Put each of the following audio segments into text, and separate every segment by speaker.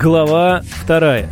Speaker 1: Глава вторая.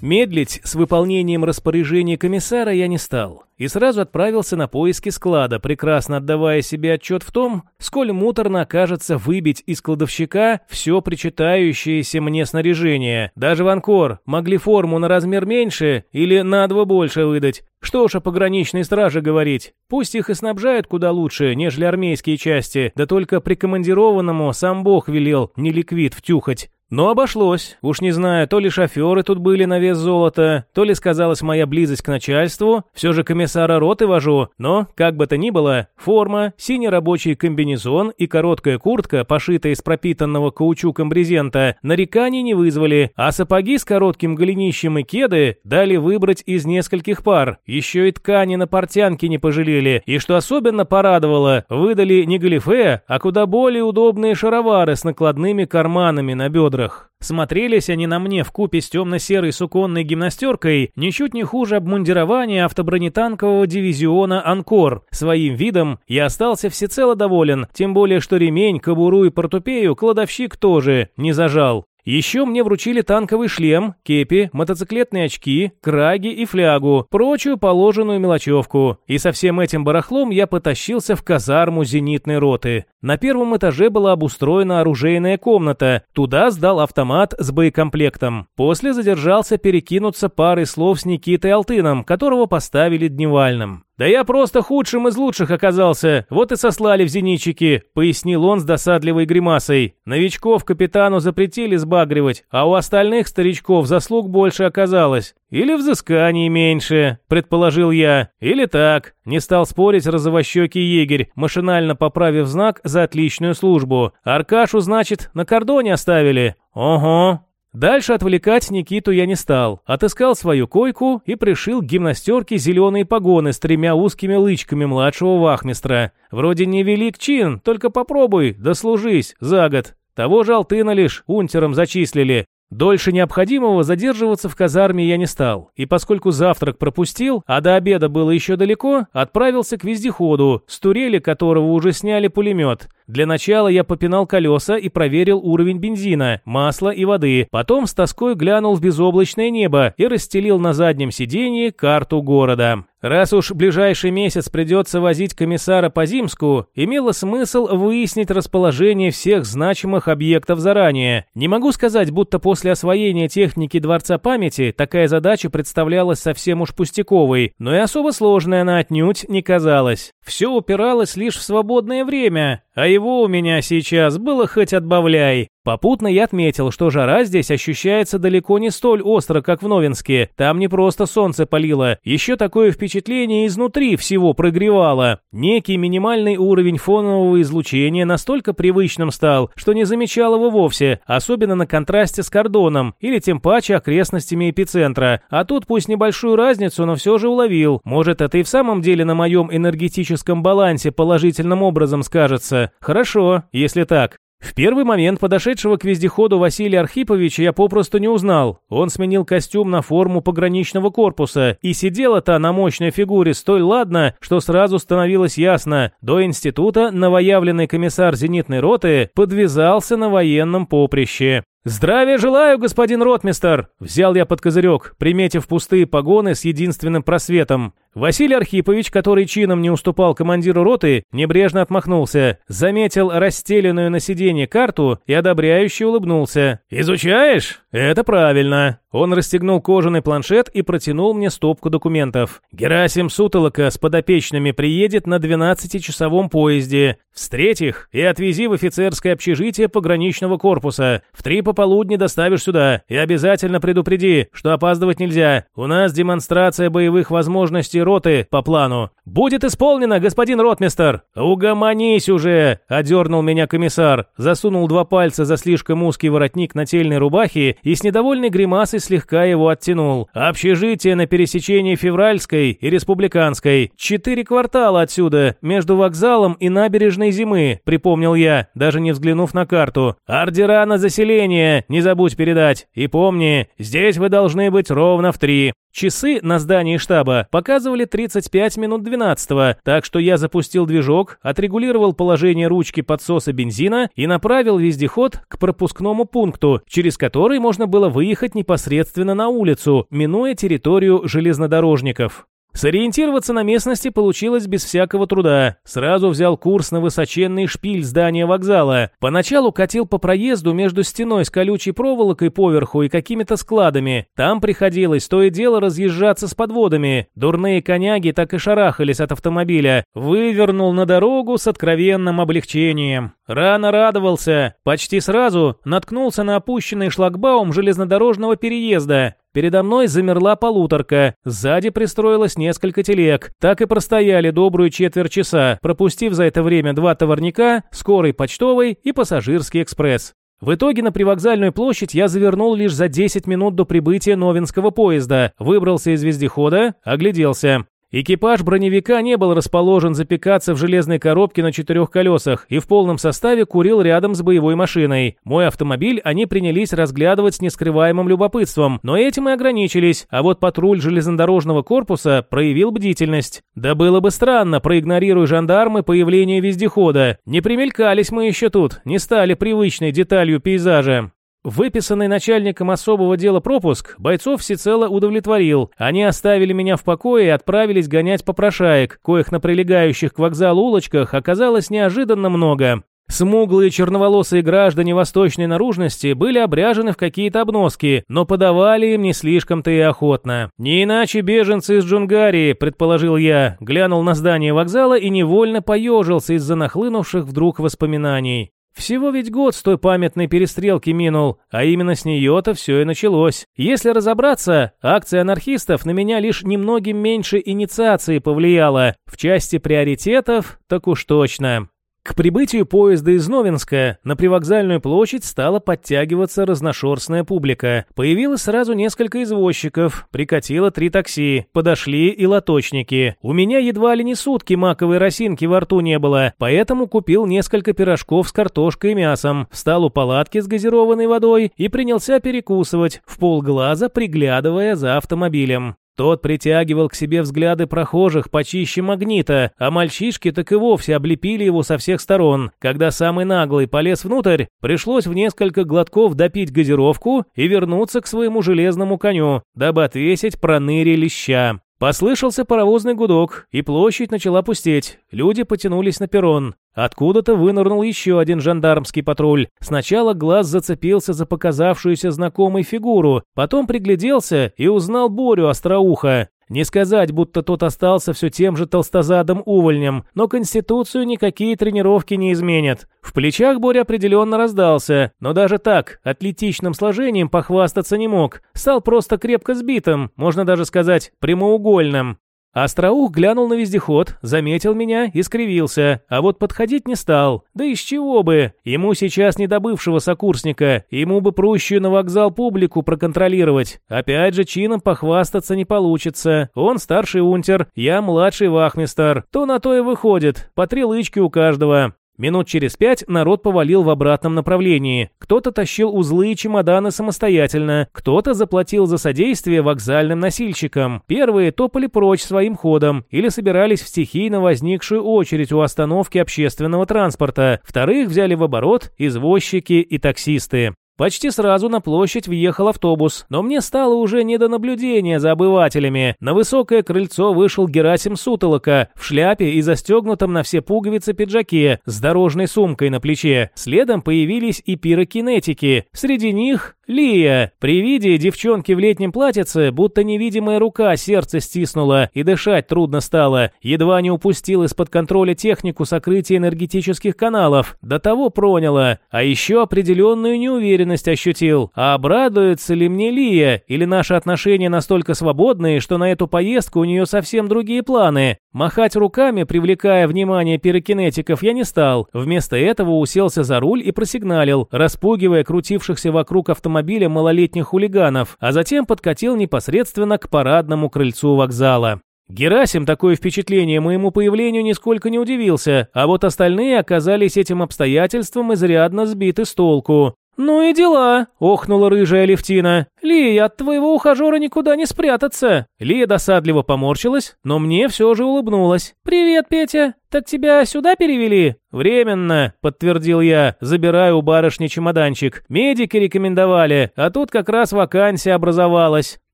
Speaker 1: Медлить с выполнением распоряжений комиссара я не стал и сразу отправился на поиски склада, прекрасно отдавая себе отчет в том, сколь муторно окажется выбить из кладовщика все причитающееся мне снаряжение. Даже в Анкор могли форму на размер меньше или на два больше выдать. Что уж о пограничной страже говорить. Пусть их и снабжают куда лучше, нежели армейские части, да только прикомандированному сам Бог велел не ликвид втюхать. Но обошлось. Уж не знаю, то ли шоферы тут были на вес золота, то ли сказалась моя близость к начальству, все же комиссара роты вожу, но, как бы то ни было, форма, синий рабочий комбинезон и короткая куртка, пошитая из пропитанного каучуком брезента, нареканий не вызвали, а сапоги с коротким голенищем и кеды дали выбрать из нескольких пар. Еще и ткани на портянке не пожалели, и что особенно порадовало, выдали не галифе, а куда более удобные шаровары с накладными карманами на бедрах бедрах. Смотрелись они на мне в купе с темно-серой суконной гимнастеркой ничуть не хуже обмундирования автобронетанкового дивизиона «Анкор». Своим видом я остался всецело доволен, тем более что ремень, кобуру и портупею кладовщик тоже не зажал. Еще мне вручили танковый шлем, кепи, мотоциклетные очки, краги и флягу, прочую положенную мелочевку. И со всем этим барахлом я потащился в казарму зенитной роты. На первом этаже была обустроена оружейная комната. Туда сдал автомат с боекомплектом. После задержался перекинуться парой слов с Никитой Алтыном, которого поставили дневальным. «Да я просто худшим из лучших оказался, вот и сослали в зенитчики», — пояснил он с досадливой гримасой. «Новичков капитану запретили сбагривать, а у остальных старичков заслуг больше оказалось. Или взысканий меньше», — предположил я. «Или так». Не стал спорить розовощекий егерь, машинально поправив знак за отличную службу. «Аркашу, значит, на кордоне оставили?» «Ого, Дальше отвлекать Никиту я не стал. Отыскал свою койку и пришил к гимнастерке зеленые погоны с тремя узкими лычками младшего вахмистра. Вроде не велик чин, только попробуй, дослужись, за год. Того же Алтына лишь унтером зачислили. Дольше необходимого задерживаться в казарме я не стал, и поскольку завтрак пропустил, а до обеда было еще далеко, отправился к вездеходу, с турели которого уже сняли пулемет. Для начала я попинал колеса и проверил уровень бензина, масла и воды. Потом с тоской глянул в безоблачное небо и расстелил на заднем сиденье карту города. Раз уж ближайший месяц придется возить комиссара по Зимску, имело смысл выяснить расположение всех значимых объектов заранее. Не могу сказать, будто после освоения техники Дворца памяти такая задача представлялась совсем уж пустяковой, но и особо сложной она отнюдь не казалась. Все упиралось лишь в свободное время, а его у меня сейчас было хоть отбавляй. Попутно я отметил, что жара здесь ощущается далеко не столь остро, как в Новинске. Там не просто солнце палило, еще такое впечатление изнутри всего прогревало. Некий минимальный уровень фонового излучения настолько привычным стал, что не замечал его вовсе, особенно на контрасте с кордоном или тем паче окрестностями эпицентра. А тут пусть небольшую разницу, но все же уловил. Может, это и в самом деле на моем энергетическом балансе положительным образом скажется. Хорошо, если так. В первый момент подошедшего к вездеходу Василия Архиповича я попросту не узнал. Он сменил костюм на форму пограничного корпуса, и сидела-то на мощной фигуре столь ладно, что сразу становилось ясно, до института новоявленный комиссар зенитной роты подвязался на военном поприще. «Здравия желаю, господин ротмистер!» Взял я под козырек, приметив пустые погоны с единственным просветом. Василий Архипович, который чином не уступал командиру роты, небрежно отмахнулся, заметил расстеленную на сиденье карту и одобряюще улыбнулся. «Изучаешь? Это правильно!» Он расстегнул кожаный планшет и протянул мне стопку документов. «Герасим Сутолока с подопечными приедет на 12-часовом поезде. Встреть их и отвези в офицерское общежитие пограничного корпуса. В три пополудни доставишь сюда. И обязательно предупреди, что опаздывать нельзя. У нас демонстрация боевых возможностей роты по плану. Будет исполнено, господин ротмистер. Угомонись уже, одернул меня комиссар. Засунул два пальца за слишком узкий воротник нательной рубахи и с недовольной гримасой слегка его оттянул. «Общежитие на пересечении Февральской и Республиканской. Четыре квартала отсюда, между вокзалом и набережной Зимы», припомнил я, даже не взглянув на карту. «Ордера на заселение, не забудь передать. И помни, здесь вы должны быть ровно в три». Часы на здании штаба показывали 35 минут 12 так что я запустил движок, отрегулировал положение ручки подсоса бензина и направил вездеход к пропускному пункту, через который можно было выехать непосредственно на улицу, минуя территорию железнодорожников. Сориентироваться на местности получилось без всякого труда. Сразу взял курс на высоченный шпиль здания вокзала. Поначалу катил по проезду между стеной с колючей проволокой поверху и какими-то складами. Там приходилось то и дело разъезжаться с подводами. Дурные коняги так и шарахались от автомобиля. Вывернул на дорогу с откровенным облегчением. Рано радовался. Почти сразу наткнулся на опущенный шлагбаум железнодорожного переезда. Передо мной замерла полуторка, сзади пристроилось несколько телег. Так и простояли добрую четверть часа, пропустив за это время два товарника, скорый почтовый и пассажирский экспресс. В итоге на привокзальную площадь я завернул лишь за 10 минут до прибытия новинского поезда, выбрался из вездехода, огляделся. Экипаж броневика не был расположен запекаться в железной коробке на четырех колесах и в полном составе курил рядом с боевой машиной. Мой автомобиль они принялись разглядывать с нескрываемым любопытством, но этим и ограничились, а вот патруль железнодорожного корпуса проявил бдительность. Да было бы странно, проигнорируя жандармы появление вездехода. Не примелькались мы еще тут, не стали привычной деталью пейзажа. Выписанный начальником особого дела пропуск бойцов всецело удовлетворил. Они оставили меня в покое и отправились гонять попрошаек, коих на прилегающих к вокзалу улочках оказалось неожиданно много. Смуглые черноволосые граждане восточной наружности были обряжены в какие-то обноски, но подавали им не слишком-то и охотно. Не иначе беженцы из Джунгарии, предположил я, глянул на здание вокзала и невольно поежился из-за нахлынувших вдруг воспоминаний. Всего ведь год с той памятной перестрелки минул, а именно с нее-то все и началось. Если разобраться, акция анархистов на меня лишь немногим меньше инициации повлияла. В части приоритетов, так уж точно. К прибытию поезда из Новинска на привокзальную площадь стала подтягиваться разношерстная публика. Появилось сразу несколько извозчиков, прикатило три такси, подошли и лоточники. У меня едва ли не сутки маковой росинки во рту не было, поэтому купил несколько пирожков с картошкой и мясом, встал у палатки с газированной водой и принялся перекусывать, в полглаза приглядывая за автомобилем. Тот притягивал к себе взгляды прохожих почище магнита, а мальчишки так и вовсе облепили его со всех сторон. Когда самый наглый полез внутрь, пришлось в несколько глотков допить газировку и вернуться к своему железному коню, дабы отвесить проныре леща. Послышался паровозный гудок, и площадь начала пустеть. Люди потянулись на перрон. Откуда-то вынырнул еще один жандармский патруль. Сначала глаз зацепился за показавшуюся знакомой фигуру, потом пригляделся и узнал Борю Остроуха. Не сказать, будто тот остался все тем же толстозадым увольнем, но конституцию никакие тренировки не изменят. В плечах Боря определенно раздался, но даже так, атлетичным сложением похвастаться не мог. Стал просто крепко сбитым, можно даже сказать, прямоугольным. Остроух глянул на вездеход, заметил меня и скривился, а вот подходить не стал. Да из чего бы? Ему сейчас не до бывшего сокурсника, ему бы прущую на вокзал публику проконтролировать. Опять же, чином похвастаться не получится. Он старший унтер, я младший вахмистер. То на то и выходит, по три лычки у каждого. Минут через пять народ повалил в обратном направлении. Кто-то тащил узлы и чемоданы самостоятельно, кто-то заплатил за содействие вокзальным носильщикам. Первые топали прочь своим ходом или собирались в стихийно возникшую очередь у остановки общественного транспорта. Вторых взяли в оборот извозчики и таксисты. Почти сразу на площадь въехал автобус, но мне стало уже не до наблюдения за обывателями. На высокое крыльцо вышел Герасим Сутолока в шляпе и застегнутом на все пуговицы пиджаке с дорожной сумкой на плече. Следом появились и пирокинетики. Среди них Лия. При виде девчонки в летнем платьице, будто невидимая рука сердце стиснула и дышать трудно стало. Едва не упустил из-под контроля технику сокрытия энергетических каналов. До того проняло. А еще определенную неуверенность ощутил. А обрадуется ли мне Лия? Или наши отношения настолько свободные, что на эту поездку у нее совсем другие планы? Махать руками, привлекая внимание пирокинетиков, я не стал. Вместо этого уселся за руль и просигналил, распугивая крутившихся вокруг автомобиля малолетних хулиганов, а затем подкатил непосредственно к парадному крыльцу вокзала. Герасим такое впечатление моему появлению нисколько не удивился, а вот остальные оказались этим обстоятельством изрядно сбиты с толку. «Ну и дела», — охнула рыжая Левтина. «Лия, от твоего ухажера никуда не спрятаться!» Лия досадливо поморщилась, но мне все же улыбнулась. «Привет, Петя! Так тебя сюда перевели?» «Временно», — подтвердил я, забирая у барышни чемоданчик. «Медики рекомендовали, а тут как раз вакансия образовалась».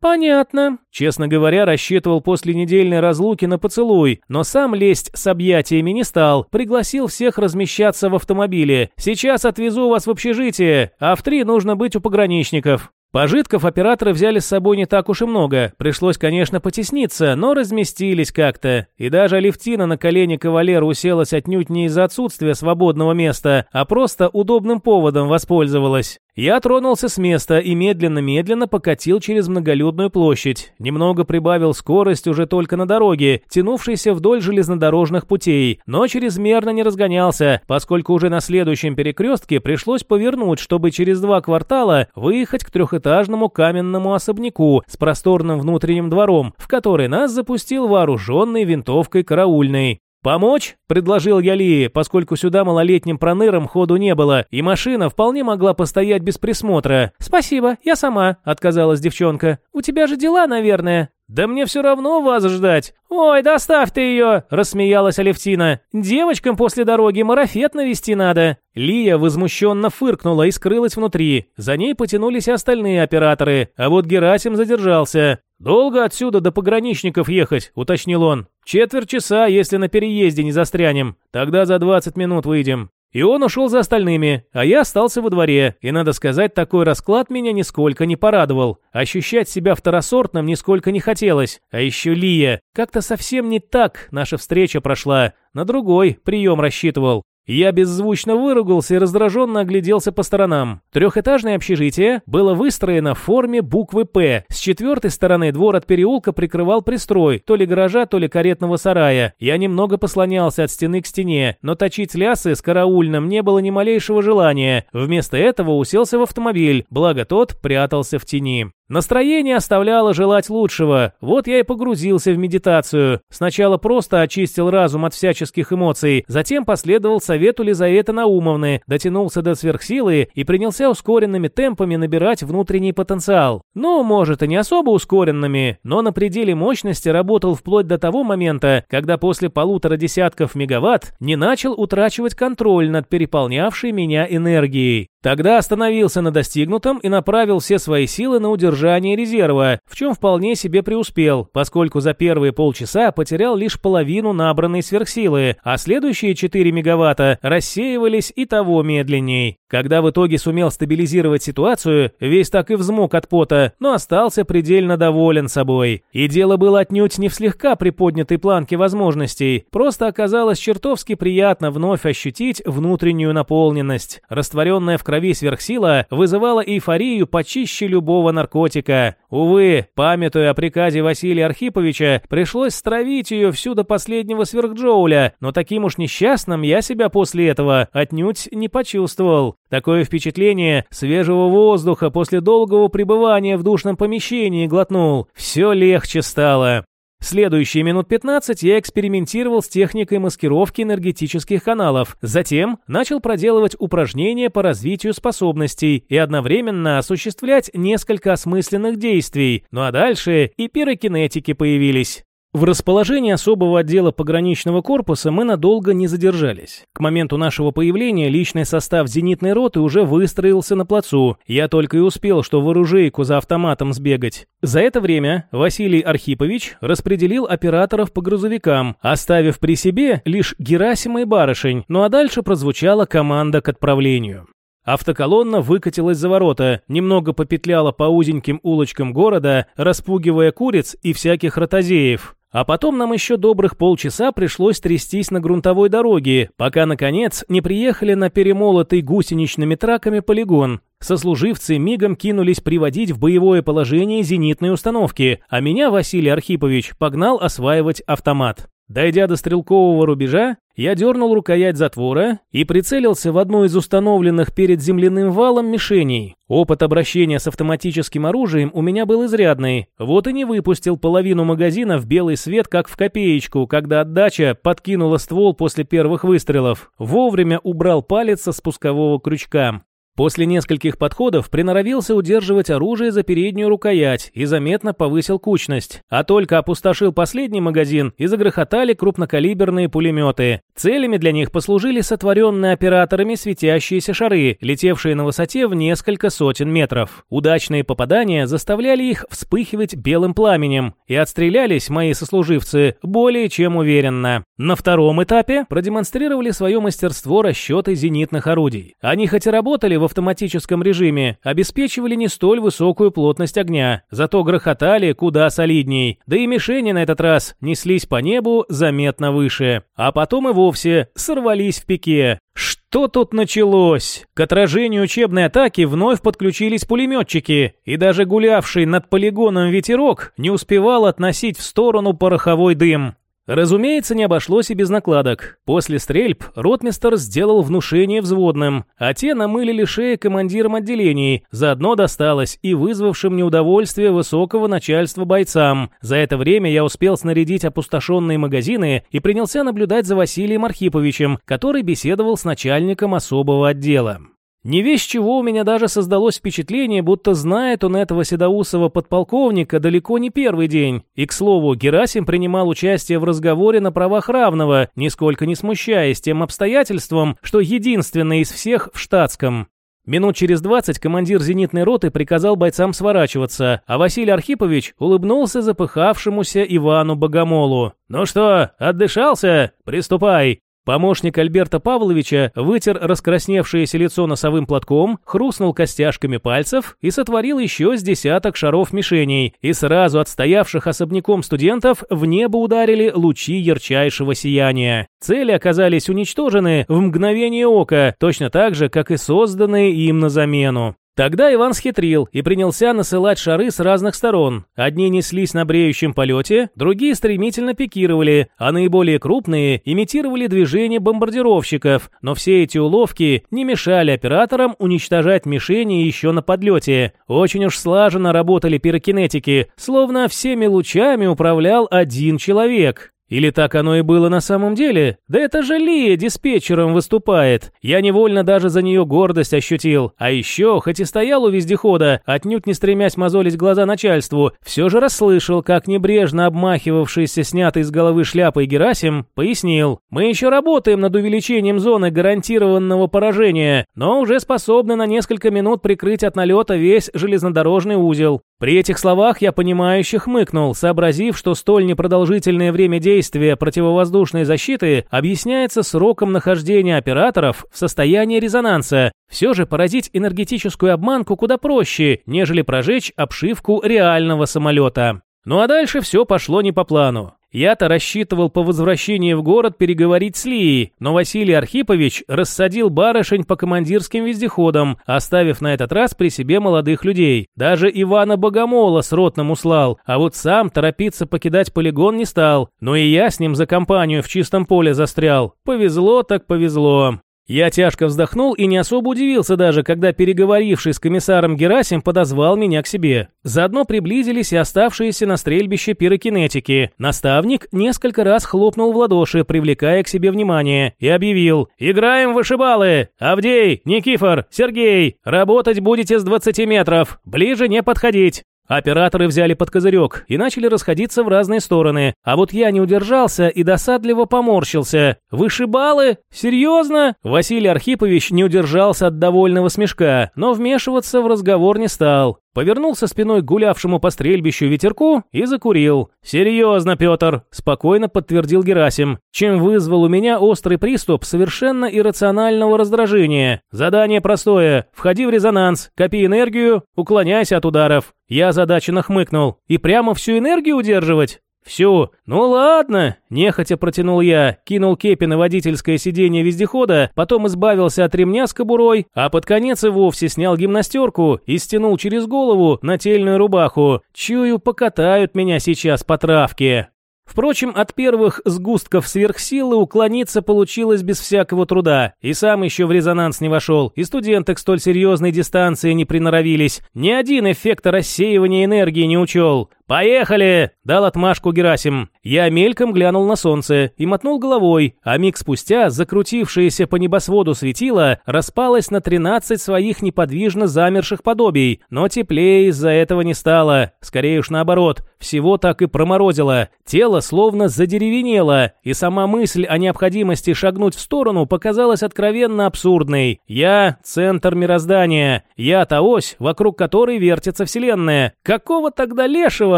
Speaker 1: «Понятно». Честно говоря, рассчитывал после недельной разлуки на поцелуй, но сам лезть с объятиями не стал, пригласил всех размещаться в автомобиле. «Сейчас отвезу вас в общежитие, а в три нужно быть у пограничников». Пожитков операторы взяли с собой не так уж и много. Пришлось, конечно, потесниться, но разместились как-то. И даже Алевтина на колени кавалера уселась отнюдь не из-за отсутствия свободного места, а просто удобным поводом воспользовалась. Я тронулся с места и медленно-медленно покатил через многолюдную площадь. Немного прибавил скорость уже только на дороге, тянувшейся вдоль железнодорожных путей, но чрезмерно не разгонялся, поскольку уже на следующем перекрестке пришлось повернуть, чтобы через два квартала выехать к трехэтажному каменному особняку с просторным внутренним двором, в который нас запустил вооруженный винтовкой караульный. «Помочь?» – предложил я Лии, поскольку сюда малолетним проныром ходу не было, и машина вполне могла постоять без присмотра. «Спасибо, я сама», – отказалась девчонка. «У тебя же дела, наверное». «Да мне все равно вас ждать». «Ой, доставь ты ее!» – рассмеялась Алевтина. «Девочкам после дороги марафет навести надо». Лия возмущенно фыркнула и скрылась внутри. За ней потянулись остальные операторы, а вот Герасим задержался. «Долго отсюда до пограничников ехать?» – уточнил он. «Четверть часа, если на переезде не застрянем. Тогда за 20 минут выйдем». И он ушел за остальными, а я остался во дворе, и, надо сказать, такой расклад меня нисколько не порадовал. Ощущать себя второсортным нисколько не хотелось. А еще Лия. Как-то совсем не так наша встреча прошла. На другой прием рассчитывал. Я беззвучно выругался и раздраженно огляделся по сторонам. Трехэтажное общежитие было выстроено в форме буквы «П». С четвертой стороны двор от переулка прикрывал пристрой, то ли гаража, то ли каретного сарая. Я немного послонялся от стены к стене, но точить лясы с караульным не было ни малейшего желания. Вместо этого уселся в автомобиль, благо тот прятался в тени. Настроение оставляло желать лучшего, вот я и погрузился в медитацию. Сначала просто очистил разум от всяческих эмоций, затем последовал совету Лизаветы Наумовны, дотянулся до сверхсилы и принялся ускоренными темпами набирать внутренний потенциал. Ну, может и не особо ускоренными, но на пределе мощности работал вплоть до того момента, когда после полутора десятков мегаватт не начал утрачивать контроль над переполнявшей меня энергией. Тогда остановился на достигнутом и направил все свои силы на удержание резерва, в чем вполне себе преуспел, поскольку за первые полчаса потерял лишь половину набранной сверхсилы, а следующие 4 мегаватта рассеивались и того медленней. Когда в итоге сумел стабилизировать ситуацию, весь так и взмок от пота, но остался предельно доволен собой. И дело было отнюдь не в слегка приподнятой планке возможностей, просто оказалось чертовски приятно вновь ощутить внутреннюю наполненность, растворенная в крови сверхсила вызывала эйфорию почище любого наркотика. Увы, памятуя о приказе Василия Архиповича, пришлось стравить ее всю до последнего сверхджоуля, но таким уж несчастным я себя после этого отнюдь не почувствовал. Такое впечатление свежего воздуха после долгого пребывания в душном помещении глотнул. Все легче стало. Следующие минут 15 я экспериментировал с техникой маскировки энергетических каналов. Затем начал проделывать упражнения по развитию способностей и одновременно осуществлять несколько осмысленных действий. Ну а дальше и пирокинетики появились. В расположении особого отдела пограничного корпуса мы надолго не задержались. К моменту нашего появления личный состав зенитной роты уже выстроился на плацу. Я только и успел, что в оружейку за автоматом сбегать. За это время Василий Архипович распределил операторов по грузовикам, оставив при себе лишь Герасима и барышень, ну а дальше прозвучала команда к отправлению. Автоколонна выкатилась за ворота, немного попетляла по узеньким улочкам города, распугивая куриц и всяких ротозеев. А потом нам еще добрых полчаса пришлось трястись на грунтовой дороге, пока, наконец, не приехали на перемолотый гусеничными траками полигон. Сослуживцы мигом кинулись приводить в боевое положение зенитные установки, а меня Василий Архипович погнал осваивать автомат. Дойдя до стрелкового рубежа, я дернул рукоять затвора и прицелился в одну из установленных перед земляным валом мишеней. Опыт обращения с автоматическим оружием у меня был изрядный, вот и не выпустил половину магазина в белый свет, как в копеечку, когда отдача подкинула ствол после первых выстрелов. Вовремя убрал палец со спускового крючка. После нескольких подходов приноровился удерживать оружие за переднюю рукоять и заметно повысил кучность. А только опустошил последний магазин и загрохотали крупнокалиберные пулеметы. Целями для них послужили сотворенные операторами светящиеся шары, летевшие на высоте в несколько сотен метров. Удачные попадания заставляли их вспыхивать белым пламенем, и отстрелялись мои сослуживцы более чем уверенно. На втором этапе продемонстрировали свое мастерство расчеты зенитных орудий. Они хоть и работали в автоматическом режиме, обеспечивали не столь высокую плотность огня, зато грохотали куда солидней, да и мишени на этот раз неслись по небу заметно выше. А потом и вовсе сорвались в пике. Что тут началось? К отражению учебной атаки вновь подключились пулеметчики, и даже гулявший над полигоном ветерок не успевал относить в сторону пороховой дым. Разумеется, не обошлось и без накладок. После стрельб ротмистер сделал внушение взводным, а те намылили шеи командирам отделений, заодно досталось и вызвавшим неудовольствие высокого начальства бойцам. За это время я успел снарядить опустошенные магазины и принялся наблюдать за Василием Архиповичем, который беседовал с начальником особого отдела. Не весь чего у меня даже создалось впечатление, будто знает он этого седоусого подполковника далеко не первый день. И, к слову, Герасим принимал участие в разговоре на правах равного, нисколько не смущаясь тем обстоятельством, что единственный из всех в штатском. Минут через двадцать командир зенитной роты приказал бойцам сворачиваться, а Василий Архипович улыбнулся запыхавшемуся Ивану Богомолу. «Ну что, отдышался? Приступай!» Помощник Альберта Павловича вытер раскрасневшееся лицо носовым платком, хрустнул костяшками пальцев и сотворил еще с десяток шаров мишеней, и сразу отстоявших особняком студентов в небо ударили лучи ярчайшего сияния. Цели оказались уничтожены в мгновение ока, точно так же, как и созданные им на замену. Тогда Иван схитрил и принялся насылать шары с разных сторон. Одни неслись на бреющем полете, другие стремительно пикировали, а наиболее крупные имитировали движение бомбардировщиков, но все эти уловки не мешали операторам уничтожать мишени еще на подлете. Очень уж слаженно работали пирокинетики, словно всеми лучами управлял один человек. Или так оно и было на самом деле? Да это же Лия диспетчером выступает. Я невольно даже за нее гордость ощутил. А еще, хоть и стоял у вездехода, отнюдь не стремясь мозолить глаза начальству, все же расслышал, как небрежно обмахивавшийся снятой с головы шляпой Герасим пояснил. Мы еще работаем над увеличением зоны гарантированного поражения, но уже способны на несколько минут прикрыть от налета весь железнодорожный узел. При этих словах я понимающе хмыкнул, сообразив, что столь непродолжительное время действия противовоздушной защиты объясняется сроком нахождения операторов в состоянии резонанса. Все же поразить энергетическую обманку куда проще, нежели прожечь обшивку реального самолета. Ну а дальше все пошло не по плану. Я-то рассчитывал по возвращении в город переговорить с Лией, но Василий Архипович рассадил барышень по командирским вездеходам, оставив на этот раз при себе молодых людей. Даже Ивана Богомола с ротным услал, а вот сам торопиться покидать полигон не стал. Но и я с ним за компанию в чистом поле застрял. Повезло так повезло. Я тяжко вздохнул и не особо удивился даже, когда переговоривший с комиссаром Герасим подозвал меня к себе. Заодно приблизились и оставшиеся на стрельбище пирокинетики. Наставник несколько раз хлопнул в ладоши, привлекая к себе внимание, и объявил «Играем вышибалы! Авдей, Никифор, Сергей, работать будете с 20 метров, ближе не подходить!» Операторы взяли под козырек и начали расходиться в разные стороны, а вот я не удержался и досадливо поморщился. «Вышибалы? Серьезно?» Василий Архипович не удержался от довольного смешка, но вмешиваться в разговор не стал. Повернулся спиной к гулявшему по стрельбищу ветерку и закурил. «Серьезно, Петр», — спокойно подтвердил Герасим, чем вызвал у меня острый приступ совершенно иррационального раздражения. «Задание простое. Входи в резонанс, копи энергию, уклоняйся от ударов». Я озадаченно хмыкнул. «И прямо всю энергию удерживать?» «Всю. Ну ладно», – нехотя протянул я, кинул кепи на водительское сиденье вездехода, потом избавился от ремня с кобурой, а под конец и вовсе снял гимнастерку и стянул через голову нательную рубаху. Чую, покатают меня сейчас по травке. Впрочем, от первых сгустков сверхсилы уклониться получилось без всякого труда. И сам еще в резонанс не вошел, и студенты к столь серьезной дистанции не приноровились. Ни один эффект рассеивания энергии не учел. «Поехали!» – дал отмашку Герасим. Я мельком глянул на солнце и мотнул головой, а миг спустя закрутившееся по небосводу светило распалось на 13 своих неподвижно замерших подобий, но теплее из-за этого не стало. Скорее уж наоборот, всего так и проморозило. Тело словно задеревенело, и сама мысль о необходимости шагнуть в сторону показалась откровенно абсурдной. Я – центр мироздания. Я – та ось, вокруг которой вертится Вселенная. Какого тогда лешего?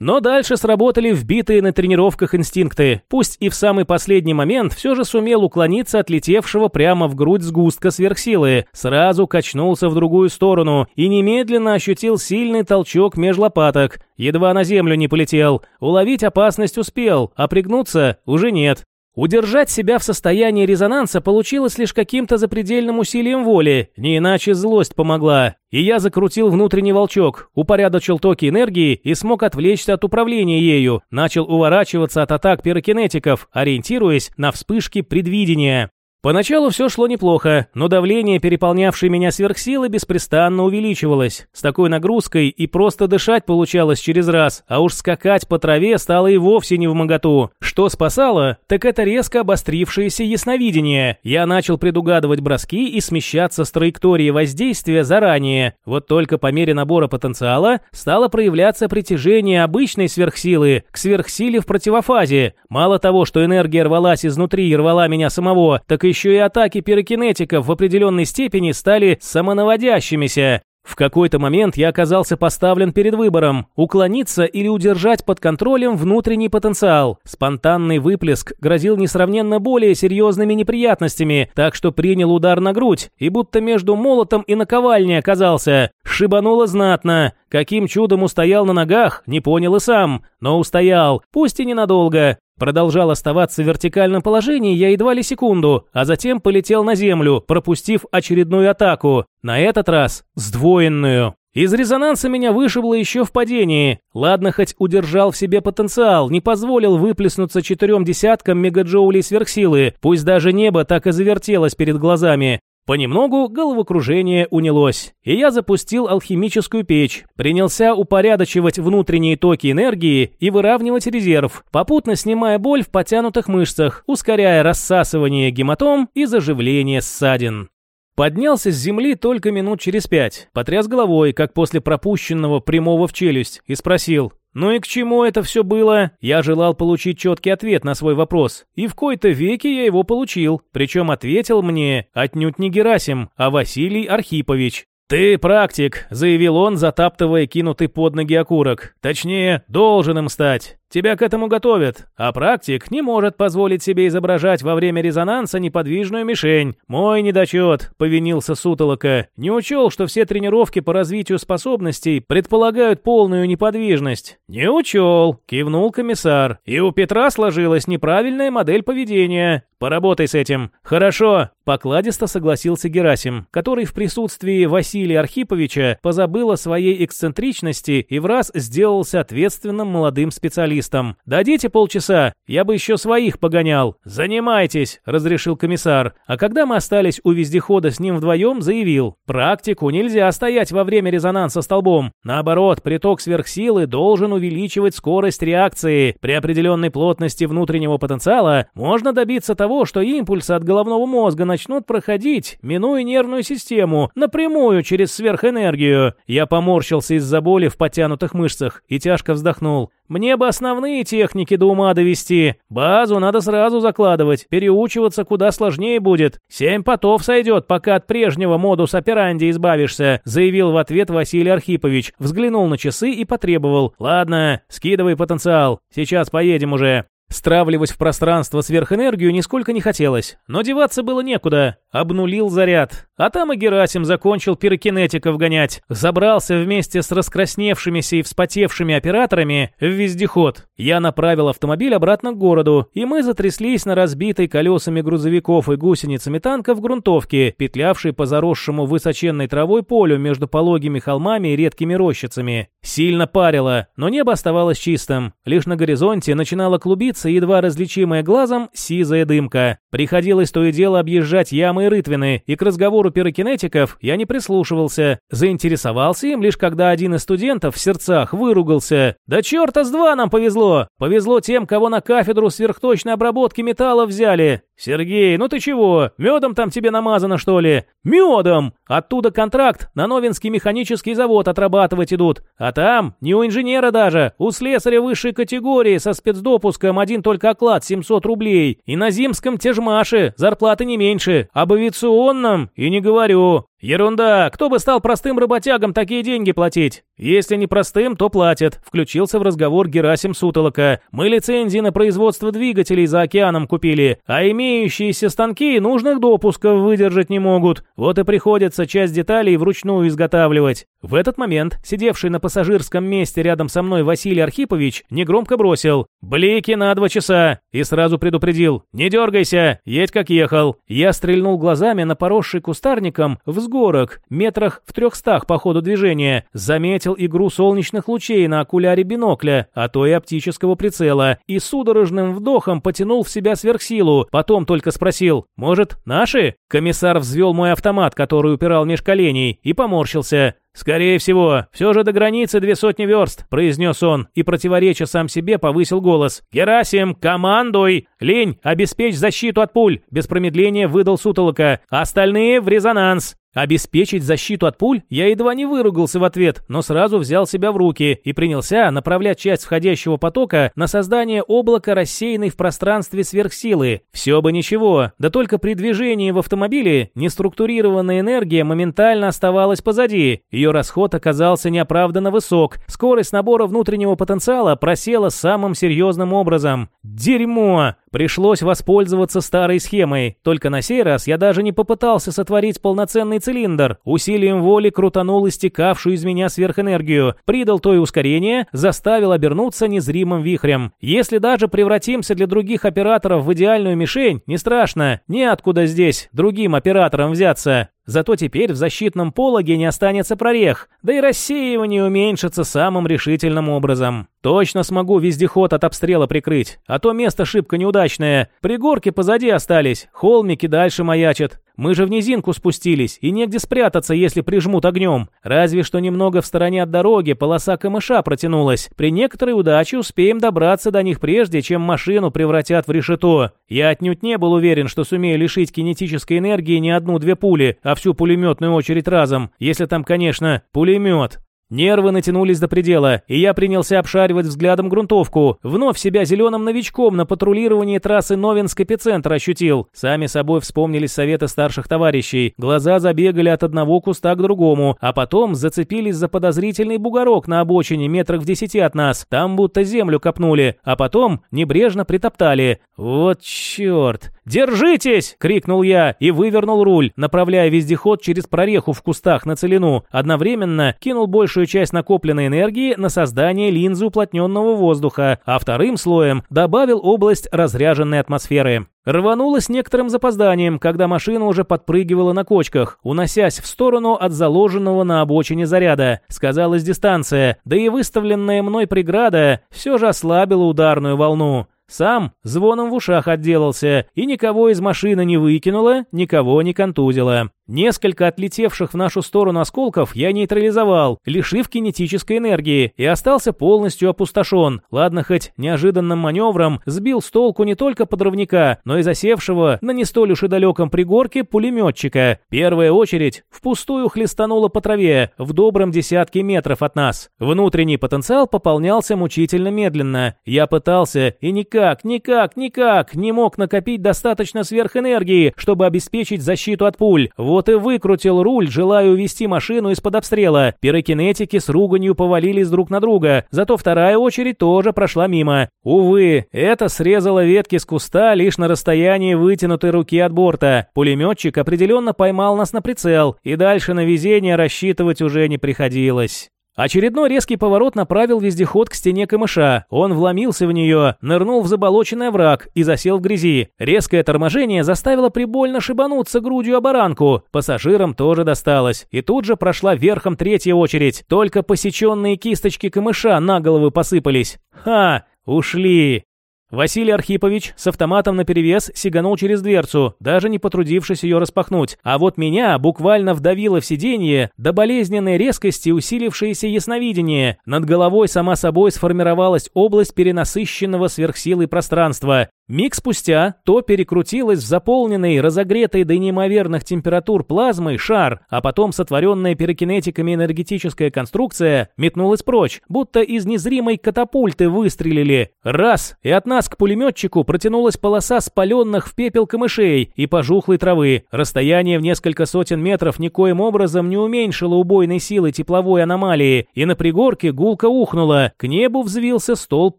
Speaker 1: Но дальше сработали вбитые на тренировках инстинкты. Пусть и в самый последний момент все же сумел уклониться от летевшего прямо в грудь сгустка сверхсилы. Сразу качнулся в другую сторону и немедленно ощутил сильный толчок меж лопаток. Едва на землю не полетел. Уловить опасность успел, а пригнуться уже нет. Удержать себя в состоянии резонанса получилось лишь каким-то запредельным усилием воли, не иначе злость помогла. И я закрутил внутренний волчок, упорядочил токи энергии и смог отвлечься от управления ею, начал уворачиваться от атак пирокинетиков, ориентируясь на вспышки предвидения. Поначалу все шло неплохо, но давление, переполнявшее меня сверхсилы, беспрестанно увеличивалось. С такой нагрузкой и просто дышать получалось через раз, а уж скакать по траве стало и вовсе не в моготу. Что спасало, так это резко обострившееся ясновидение. Я начал предугадывать броски и смещаться с траектории воздействия заранее. Вот только по мере набора потенциала стало проявляться притяжение обычной сверхсилы к сверхсиле в противофазе. Мало того, что энергия рвалась изнутри и рвала меня самого, так и еще и атаки пирокинетиков в определенной степени стали самонаводящимися. В какой-то момент я оказался поставлен перед выбором – уклониться или удержать под контролем внутренний потенциал. Спонтанный выплеск грозил несравненно более серьезными неприятностями, так что принял удар на грудь и будто между молотом и наковальней оказался. Шибануло знатно. Каким чудом устоял на ногах, не понял и сам. Но устоял, пусть и ненадолго. Продолжал оставаться в вертикальном положении я едва ли секунду, а затем полетел на землю, пропустив очередную атаку, на этот раз сдвоенную. Из резонанса меня вышибло еще в падении. Ладно, хоть удержал в себе потенциал, не позволил выплеснуться четырем десяткам мегаджоулей сверхсилы, пусть даже небо так и завертелось перед глазами. Понемногу головокружение унялось, и я запустил алхимическую печь, принялся упорядочивать внутренние токи энергии и выравнивать резерв, попутно снимая боль в потянутых мышцах, ускоряя рассасывание гематом и заживление ссадин. Поднялся с земли только минут через пять, потряс головой, как после пропущенного прямого в челюсть, и спросил ну и к чему это все было? Я желал получить четкий ответ на свой вопрос. И в кои-то веке я его получил. Причем ответил мне отнюдь не Герасим, а Василий Архипович. «Ты практик», — заявил он, затаптывая кинутый под ноги окурок. «Точнее, должен им стать. Тебя к этому готовят, а практик не может позволить себе изображать во время резонанса неподвижную мишень. Мой недочет, повинился Сутолока, не учел, что все тренировки по развитию способностей предполагают полную неподвижность. Не учел, кивнул комиссар. И у Петра сложилась неправильная модель поведения. Поработай с этим. Хорошо, покладисто согласился Герасим, который в присутствии Василия Архиповича позабыл о своей эксцентричности и в раз сделался ответственным молодым специалистом журналистам. Дадите полчаса, я бы еще своих погонял. Занимайтесь, разрешил комиссар. А когда мы остались у вездехода с ним вдвоем, заявил, практику нельзя стоять во время резонанса столбом. Наоборот, приток сверхсилы должен увеличивать скорость реакции. При определенной плотности внутреннего потенциала можно добиться того, что импульсы от головного мозга начнут проходить, минуя нервную систему, напрямую через сверхэнергию. Я поморщился из-за боли в потянутых мышцах и тяжко вздохнул. Мне бы основные техники до ума довести. Базу надо сразу закладывать, переучиваться куда сложнее будет. Семь потов сойдет, пока от прежнего модус операнди избавишься», заявил в ответ Василий Архипович, взглянул на часы и потребовал. «Ладно, скидывай потенциал, сейчас поедем уже». Стравливать в пространство сверхэнергию нисколько не хотелось, но деваться было некуда. Обнулил заряд. А там и Герасим закончил пирокинетиков гонять. Забрался вместе с раскрасневшимися и вспотевшими операторами в вездеход Я направил автомобиль обратно к городу, и мы затряслись на разбитой колесами грузовиков и гусеницами танков грунтовке, петлявшей по заросшему высоченной травой полю между пологими холмами и редкими рощицами. Сильно парило, но небо оставалось чистым. Лишь на горизонте начинала клубиться едва различимая глазом сизая дымка. Приходилось то и дело объезжать ямы и рытвины, и к разговору пирокинетиков я не прислушивался. Заинтересовался им лишь когда один из студентов в сердцах выругался. «Да черта с два нам повезло! Повезло тем, кого на кафедру сверхточной обработки металла взяли! «Сергей, ну ты чего? Медом там тебе намазано, что ли?» «Медом! Оттуда контракт на Новинский механический завод отрабатывать идут. А там не у инженера даже, у слесаря высшей категории со спецдопуском один только оклад 700 рублей. И на Зимском тяжмаше зарплаты не меньше. Об авиационном и не говорю. «Ерунда! Кто бы стал простым работягам такие деньги платить? Если не простым, то платят», — включился в разговор Герасим Сутолока. «Мы лицензии на производство двигателей за океаном купили, а имеющиеся станки нужных допусков выдержать не могут. Вот и приходится часть деталей вручную изготавливать». В этот момент, сидевший на пассажирском месте рядом со мной Василий Архипович негромко бросил «Блики на два часа» и сразу предупредил «Не дергайся, едь как ехал». Я стрельнул глазами на поросший кустарником в взгорок, метрах в трехстах по ходу движения, заметил игру солнечных лучей на окуляре бинокля, а то и оптического прицела, и судорожным вдохом потянул в себя сверхсилу, потом только спросил «Может, наши?» Комиссар взвел мой автомат, который упирал меж коленей, и поморщился. «Скорее всего, все же до границы две сотни верст», — произнес он, и, противореча сам себе, повысил голос. «Герасим, командуй! Лень, обеспечь защиту от пуль!» Без промедления выдал сутолока. «Остальные в резонанс!» Обеспечить защиту от пуль я едва не выругался в ответ, но сразу взял себя в руки и принялся направлять часть входящего потока на создание облака рассеянной в пространстве сверхсилы. Все бы ничего, да только при движении в автомобиле неструктурированная энергия моментально оставалась позади. Ее расход оказался неоправданно высок, скорость набора внутреннего потенциала просела самым серьезным образом. Дерьмо! Пришлось воспользоваться старой схемой, только на сей раз я даже не попытался сотворить полноценный цилиндр. Усилием воли крутанул истекавшую из меня сверхэнергию, придал то и ускорение, заставил обернуться незримым вихрем. Если даже превратимся для других операторов в идеальную мишень, не страшно, неоткуда здесь другим операторам взяться. Зато теперь в защитном пологе не останется прорех, да и рассеивание уменьшится самым решительным образом. Точно смогу вездеход от обстрела прикрыть, а то место шибко неудачное. Пригорки позади остались, холмики дальше маячат. Мы же в низинку спустились, и негде спрятаться, если прижмут огнем. Разве что немного в стороне от дороги полоса камыша протянулась. При некоторой удаче успеем добраться до них прежде, чем машину превратят в решето. Я отнюдь не был уверен, что сумею лишить кинетической энергии не одну-две пули, а всю пулеметную очередь разом. Если там, конечно, пулемет. Нервы натянулись до предела, и я принялся обшаривать взглядом грунтовку. Вновь себя зеленым новичком на патрулировании трассы Новинск-эпицентр ощутил. Сами собой вспомнились советы старших товарищей. Глаза забегали от одного куста к другому, а потом зацепились за подозрительный бугорок на обочине метрах в десяти от нас. Там будто землю копнули, а потом небрежно притоптали. Вот черт! «Держитесь!» — крикнул я и вывернул руль, направляя вездеход через прореху в кустах на целину. Одновременно кинул большую часть накопленной энергии на создание линзы уплотненного воздуха, а вторым слоем добавил область разряженной атмосферы. Рвануло с некоторым запозданием, когда машина уже подпрыгивала на кочках, уносясь в сторону от заложенного на обочине заряда. Сказалась дистанция, да и выставленная мной преграда все же ослабила ударную волну. Сам звоном в ушах отделался и никого из машины не выкинуло, никого не контузило. Несколько отлетевших в нашу сторону осколков я нейтрализовал, лишив кинетической энергии, и остался полностью опустошен. Ладно, хоть неожиданным маневром сбил с толку не только подрывника, но и засевшего на не столь уж и далеком пригорке пулеметчика. Первая очередь впустую хлестанула по траве в добром десятке метров от нас. Внутренний потенциал пополнялся мучительно медленно. Я пытался и никак, никак, никак не мог накопить достаточно сверхэнергии, чтобы обеспечить защиту от пуль. Вот вот и выкрутил руль, желая увести машину из-под обстрела. Пирокинетики с руганью повалились друг на друга, зато вторая очередь тоже прошла мимо. Увы, это срезало ветки с куста лишь на расстоянии вытянутой руки от борта. Пулеметчик определенно поймал нас на прицел, и дальше на везение рассчитывать уже не приходилось. Очередной резкий поворот направил вездеход к стене камыша. Он вломился в нее, нырнул в заболоченный враг и засел в грязи. Резкое торможение заставило прибольно шибануться грудью о баранку. Пассажирам тоже досталось. И тут же прошла верхом третья очередь. Только посеченные кисточки камыша на головы посыпались. Ха! Ушли! Василий Архипович с автоматом наперевес сиганул через дверцу, даже не потрудившись ее распахнуть. А вот меня буквально вдавило в сиденье до болезненной резкости усилившееся ясновидение. Над головой сама собой сформировалась область перенасыщенного сверхсилой пространства. Миг спустя то перекрутилось в заполненный, разогретой до неимоверных температур плазмой шар, а потом сотворенная пирокинетиками энергетическая конструкция метнулась прочь, будто из незримой катапульты выстрелили. Раз, и от нас к пулеметчику протянулась полоса спаленных в пепел камышей и пожухлой травы. Расстояние в несколько сотен метров никоим образом не уменьшило убойной силы тепловой аномалии, и на пригорке гулко ухнуло, к небу взвился столб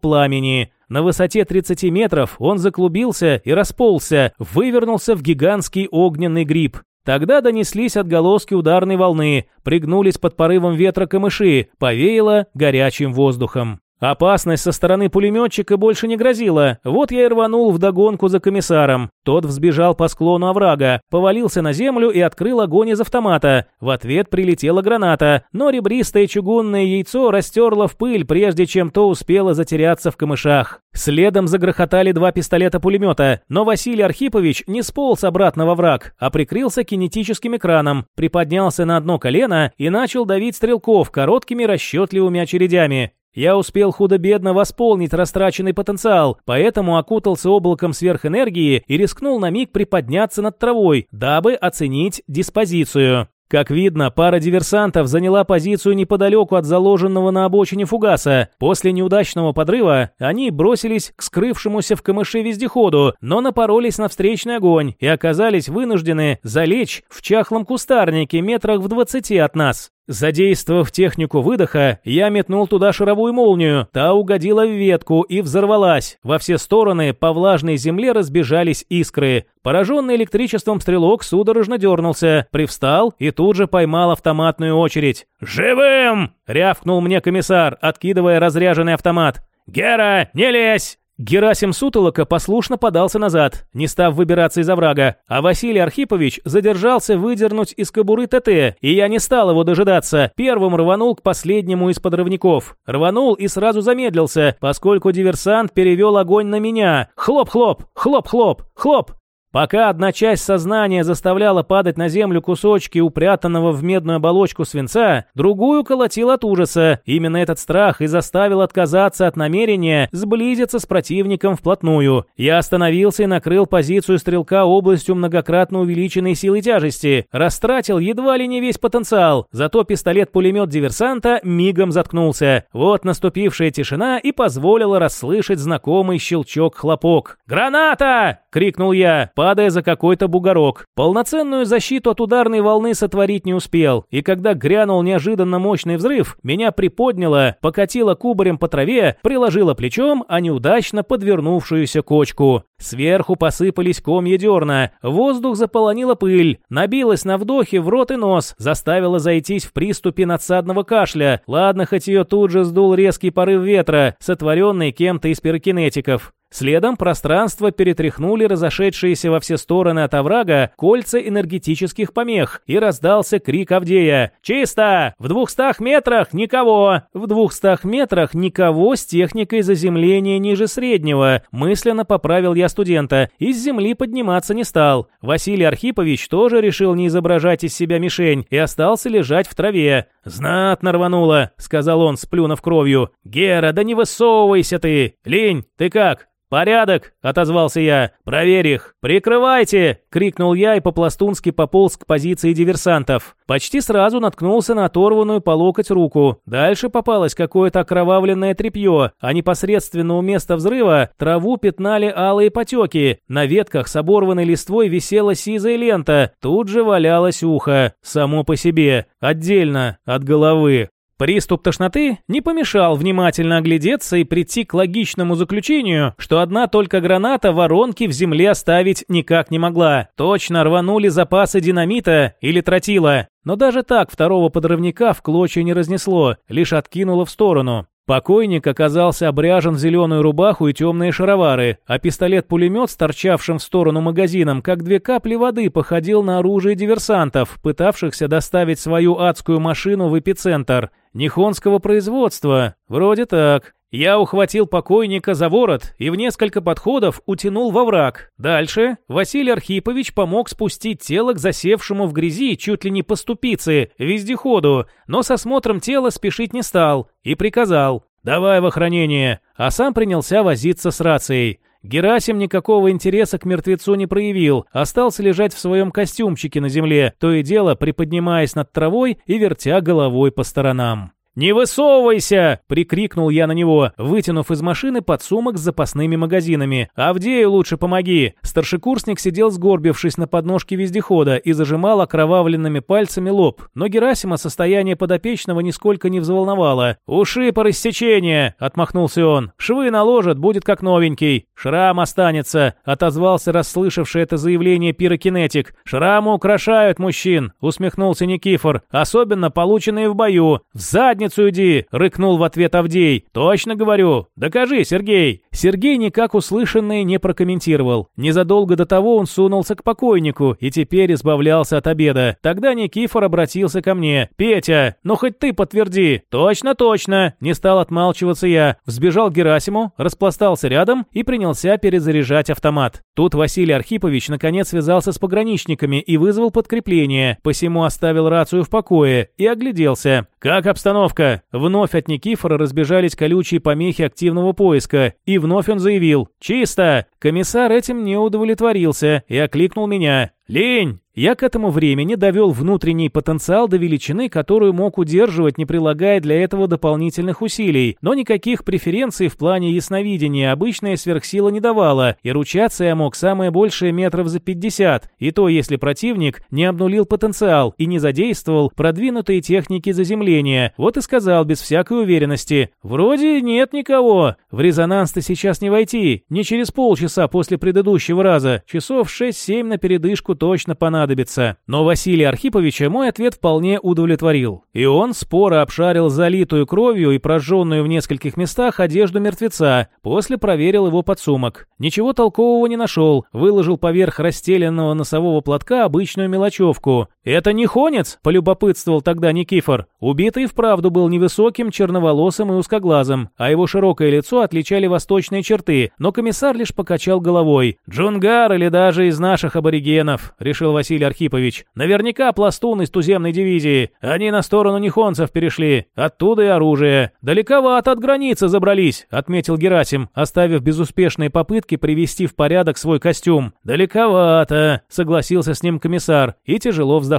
Speaker 1: пламени. На высоте 30 метров он заклубился и расползся, вывернулся в гигантский огненный гриб. Тогда донеслись отголоски ударной волны, пригнулись под порывом ветра камыши, повеяло горячим воздухом. Опасность со стороны пулеметчика больше не грозила. Вот я и рванул вдогонку за комиссаром. Тот взбежал по склону оврага, повалился на землю и открыл огонь из автомата. В ответ прилетела граната, но ребристое чугунное яйцо растерло в пыль, прежде чем то успело затеряться в камышах. Следом загрохотали два пистолета-пулемета, но Василий Архипович не сполз обратно во враг, а прикрылся кинетическим экраном, приподнялся на одно колено и начал давить стрелков короткими расчетливыми очередями. Я успел худо-бедно восполнить растраченный потенциал, поэтому окутался облаком сверхэнергии и рискнул на миг приподняться над травой, дабы оценить диспозицию. Как видно, пара диверсантов заняла позицию неподалеку от заложенного на обочине фугаса. После неудачного подрыва они бросились к скрывшемуся в камыше вездеходу, но напоролись на встречный огонь и оказались вынуждены залечь в чахлом кустарнике метрах в двадцати от нас. Задействовав технику выдоха, я метнул туда шаровую молнию. Та угодила в ветку и взорвалась. Во все стороны по влажной земле разбежались искры. Пораженный электричеством стрелок судорожно дернулся, привстал и тут же поймал автоматную очередь. «Живым!» — рявкнул мне комиссар, откидывая разряженный автомат. «Гера, не лезь!» Герасим Сутолока послушно подался назад, не став выбираться из оврага, а Василий Архипович задержался выдернуть из кобуры ТТ, и я не стал его дожидаться, первым рванул к последнему из подрывников. Рванул и сразу замедлился, поскольку диверсант перевел огонь на меня. Хлоп-хлоп, хлоп-хлоп, хлоп. Пока одна часть сознания заставляла падать на землю кусочки упрятанного в медную оболочку свинца, другую колотил от ужаса. Именно этот страх и заставил отказаться от намерения сблизиться с противником вплотную. Я остановился и накрыл позицию стрелка областью многократно увеличенной силы тяжести. Растратил едва ли не весь потенциал, зато пистолет-пулемет диверсанта мигом заткнулся. Вот наступившая тишина и позволила расслышать знакомый щелчок-хлопок. «Граната!» — крикнул я падая за какой-то бугорок. Полноценную защиту от ударной волны сотворить не успел, и когда грянул неожиданно мощный взрыв, меня приподняло, покатило кубарем по траве, приложило плечом, а неудачно подвернувшуюся кочку. Сверху посыпались комья дерна, воздух заполонила пыль, набилась на вдохе в рот и нос, заставила зайтись в приступе надсадного кашля. Ладно, хоть ее тут же сдул резкий порыв ветра, сотворенный кем-то из пирокинетиков. Следом пространство перетряхнули разошедшиеся во все стороны от оврага кольца энергетических помех, и раздался крик Авдея. «Чисто! В двухстах метрах никого!» В двухстах метрах никого с техникой заземления ниже среднего, мысленно поправил я студента, из земли подниматься не стал. Василий Архипович тоже решил не изображать из себя мишень и остался лежать в траве. «Знатно рвануло», — сказал он, сплюнув кровью. «Гера, да не высовывайся ты! Лень, ты как?» «Порядок!» — отозвался я. «Проверь их!» «Прикрывайте!» — крикнул я и по-пластунски пополз к позиции диверсантов. Почти сразу наткнулся на оторванную по локоть руку. Дальше попалось какое-то окровавленное тряпье, а непосредственно у места взрыва траву пятнали алые потеки. На ветках с оборванной листвой висела сизая лента. Тут же валялось ухо. Само по себе. Отдельно. От головы. Приступ тошноты не помешал внимательно оглядеться и прийти к логичному заключению, что одна только граната воронки в земле оставить никак не могла. Точно рванули запасы динамита или тротила. Но даже так второго подрывника в клочья не разнесло, лишь откинуло в сторону. Покойник оказался обряжен в зеленую рубаху и темные шаровары, а пистолет-пулемет торчавшим в сторону магазином, как две капли воды, походил на оружие диверсантов, пытавшихся доставить свою адскую машину в эпицентр. Нихонского производства. Вроде так. Я ухватил покойника за ворот и в несколько подходов утянул во враг. Дальше Василий Архипович помог спустить тело к засевшему в грязи чуть ли не по ступице, вездеходу, но с осмотром тела спешить не стал и приказал «давай в охранение», а сам принялся возиться с рацией. Герасим никакого интереса к мертвецу не проявил, остался лежать в своем костюмчике на земле, то и дело приподнимаясь над травой и вертя головой по сторонам. «Не высовывайся!» — прикрикнул я на него, вытянув из машины подсумок с запасными магазинами. «Авдею лучше помоги!» Старшекурсник сидел сгорбившись на подножке вездехода и зажимал окровавленными пальцами лоб. Но Герасима состояние подопечного нисколько не взволновало. «Уши по рассечению!» — отмахнулся он. «Швы наложат, будет как новенький. Шрам останется!» — отозвался расслышавший это заявление пирокинетик. «Шрамы украшают мужчин!» — усмехнулся Никифор. «Особенно полученные в бою. В задницу задницу иди!» — рыкнул в ответ Авдей. «Точно говорю! Докажи, Сергей!» Сергей никак услышанное не прокомментировал. Незадолго до того он сунулся к покойнику и теперь избавлялся от обеда. Тогда Никифор обратился ко мне. «Петя, ну хоть ты подтверди!» «Точно, точно!» Не стал отмалчиваться я. Взбежал к Герасиму, распластался рядом и принялся перезаряжать автомат. Тут Василий Архипович наконец связался с пограничниками и вызвал подкрепление, посему оставил рацию в покое и огляделся. «Как обстановка?» Вновь от Никифора разбежались колючие помехи активного поиска, и вновь он заявил «Чисто!». Комиссар этим не удовлетворился и окликнул меня. «Лень, я к этому времени довел внутренний потенциал до величины, которую мог удерживать, не прилагая для этого дополнительных усилий, но никаких преференций в плане ясновидения обычная сверхсила не давала, и ручаться я мог самое большее метров за 50, и то, если противник не обнулил потенциал и не задействовал продвинутые техники заземления, вот и сказал без всякой уверенности, «Вроде нет никого, в резонанс-то сейчас не войти, не через полчаса после предыдущего раза, часов 6-7 на передышку точно понадобится». Но Василия Архиповича мой ответ вполне удовлетворил. И он споро обшарил залитую кровью и прожженную в нескольких местах одежду мертвеца, после проверил его подсумок. Ничего толкового не нашел, выложил поверх расстеленного носового платка обычную мелочевку. «Это не хонец?» – полюбопытствовал тогда Никифор. Убитый вправду был невысоким, черноволосым и узкоглазым, а его широкое лицо отличали восточные черты, но комиссар лишь покачал головой. «Джунгар или даже из наших аборигенов», – решил Василий Архипович. «Наверняка пластун из туземной дивизии. Они на сторону нихонцев перешли. Оттуда и оружие. Далековато от границы забрались», — отметил Герасим, оставив безуспешные попытки привести в порядок свой костюм. «Далековато», — согласился с ним комиссар и тяжело вздохнул.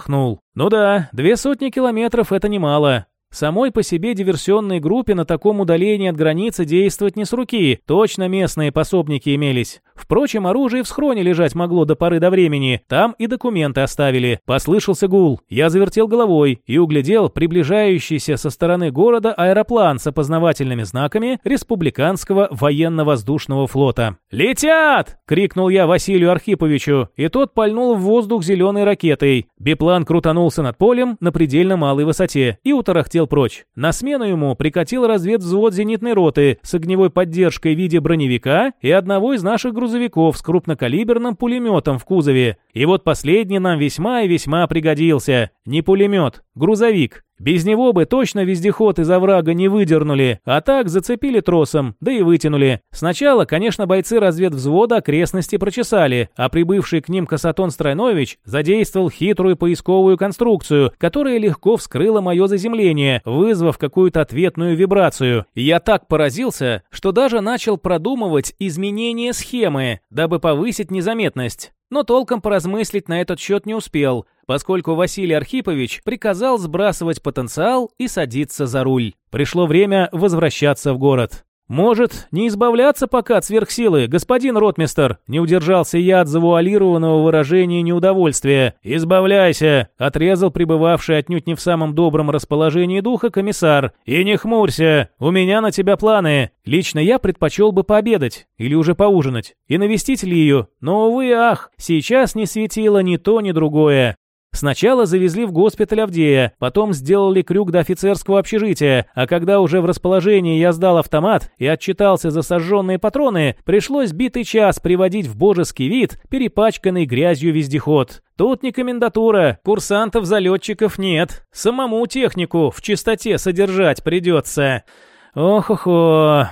Speaker 1: «Ну да, две сотни километров — это немало. Самой по себе диверсионной группе на таком удалении от границы действовать не с руки, точно местные пособники имелись. Впрочем, оружие в схроне лежать могло до поры до времени, там и документы оставили. Послышался гул, я завертел головой и углядел приближающийся со стороны города аэроплан с опознавательными знаками Республиканского военно-воздушного флота. «Летят!» — крикнул я Василию Архиповичу, и тот пальнул в воздух зеленой ракетой. Биплан крутанулся над полем на предельно малой высоте и утарахтел прочь. На смену ему прикатил разведвзвод зенитной роты с огневой поддержкой в виде броневика и одного из наших грузовиков с крупнокалиберным пулеметом в кузове. И вот последний нам весьма и весьма пригодился. Не пулемет, грузовик. Без него бы точно вездеход из оврага не выдернули, а так зацепили тросом, да и вытянули. Сначала, конечно, бойцы разведвзвода окрестности прочесали, а прибывший к ним Касатон Стройнович задействовал хитрую поисковую конструкцию, которая легко вскрыла мое заземление, вызвав какую-то ответную вибрацию. Я так поразился, что даже начал продумывать изменение схемы, дабы повысить незаметность но толком поразмыслить на этот счет не успел, поскольку Василий Архипович приказал сбрасывать потенциал и садиться за руль. Пришло время возвращаться в город. Может, не избавляться пока от сверхсилы, господин ротмистер? Не удержался я от завуалированного выражения неудовольствия. Избавляйся, отрезал пребывавший отнюдь не в самом добром расположении духа комиссар. И не хмурься, у меня на тебя планы. Лично я предпочел бы пообедать или уже поужинать и навестить Лию, но, увы, ах, сейчас не светило ни то, ни другое. Сначала завезли в госпиталь Авдея, потом сделали крюк до офицерского общежития, а когда уже в расположении я сдал автомат и отчитался за сожженные патроны, пришлось битый час приводить в божеский вид перепачканный грязью вездеход. Тут не комендатура, курсантов-залетчиков нет, самому технику в чистоте содержать придется. Ох-охо,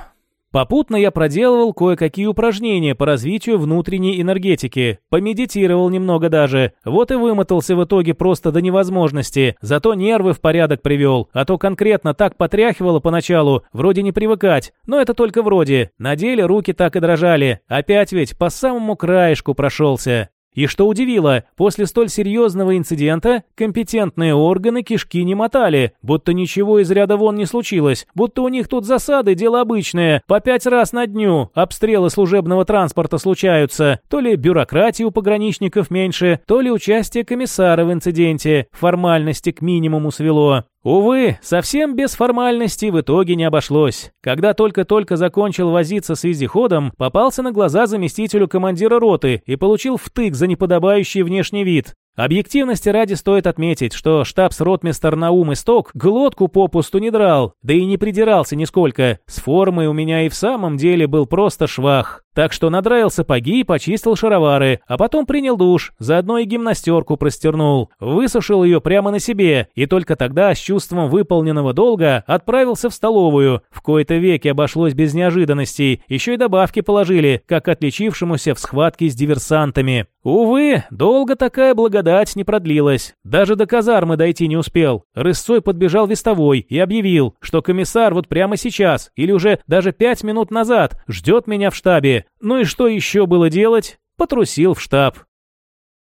Speaker 1: Попутно я проделывал кое-какие упражнения по развитию внутренней энергетики, помедитировал немного даже, вот и вымотался в итоге просто до невозможности, зато нервы в порядок привел, а то конкретно так потряхивало поначалу, вроде не привыкать, но это только вроде, на деле руки так и дрожали, опять ведь по самому краешку прошелся. И что удивило, после столь серьезного инцидента компетентные органы кишки не мотали, будто ничего из ряда вон не случилось, будто у них тут засады дело обычное, по пять раз на дню обстрелы служебного транспорта случаются, то ли бюрократии у пограничников меньше, то ли участие комиссара в инциденте, формальности к минимуму свело. Увы, совсем без формальностей в итоге не обошлось. Когда только-только закончил возиться с вездеходом, попался на глаза заместителю командира роты и получил втык за неподобающий внешний вид. Объективности ради стоит отметить, что штабс-ротмистер Наум Исток глотку попусту не драл, да и не придирался нисколько. С формой у меня и в самом деле был просто швах. Так что надраил сапоги почистил шаровары, а потом принял душ, заодно и гимнастерку простернул. Высушил ее прямо на себе, и только тогда с чувством выполненного долга отправился в столовую. В кои-то веки обошлось без неожиданностей, еще и добавки положили, как отличившемуся в схватке с диверсантами. Увы, долго такая благодать не продлилась. Даже до казармы дойти не успел. Рысцой подбежал вестовой и объявил, что комиссар вот прямо сейчас, или уже даже пять минут назад, ждет меня в штабе. Ну и что еще было делать? Потрусил в штаб.